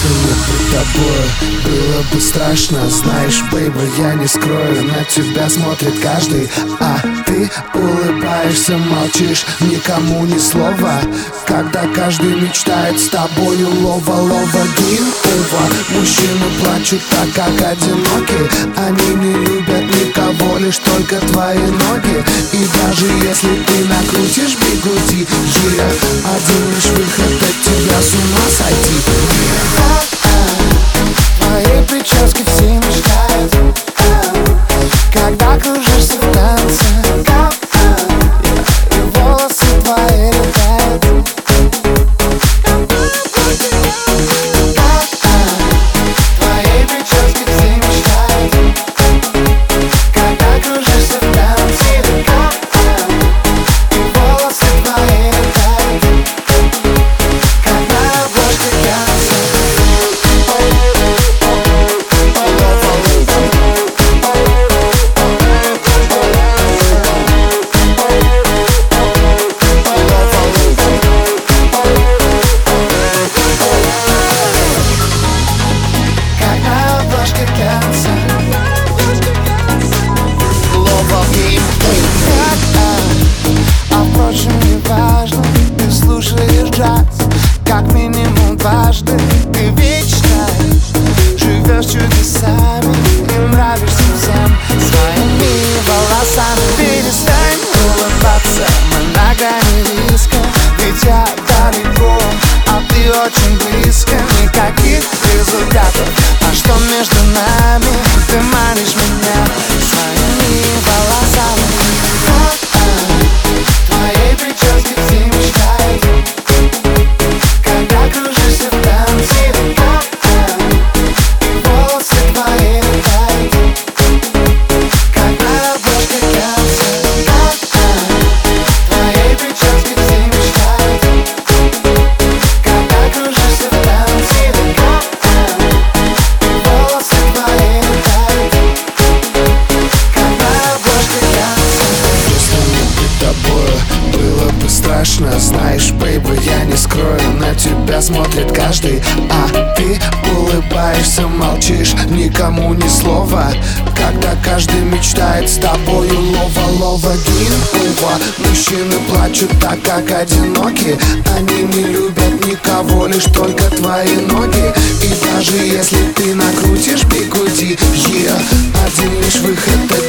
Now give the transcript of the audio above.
Если не при тобой было бы страшно Знаешь, бейба, я не скрою На тебя смотрит каждый А ты улыбаешься, молчишь Никому ни слова. Когда каждый мечтает с тобою Лова, лова, гин, ува Мужчины плачут так, как одиноки. Они не любят никого, лишь только твои ноги. И даже если ты накрутишь бигуди yeah, Один лишь выход от тебя с ума сойти Когда кружишься в танце else you decide тебя смотрит каждый А ты улыбаешься, молчишь. Никому ни слова Когда каждый мечтает с тобою. Лова, лова, гин, ува Мужчины плачут так, как одиноки. Они не любят никого, лишь только твои ноги. И даже если ты накрутишь бигуди yeah, Один лишь выход